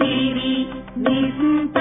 तिरि निन्त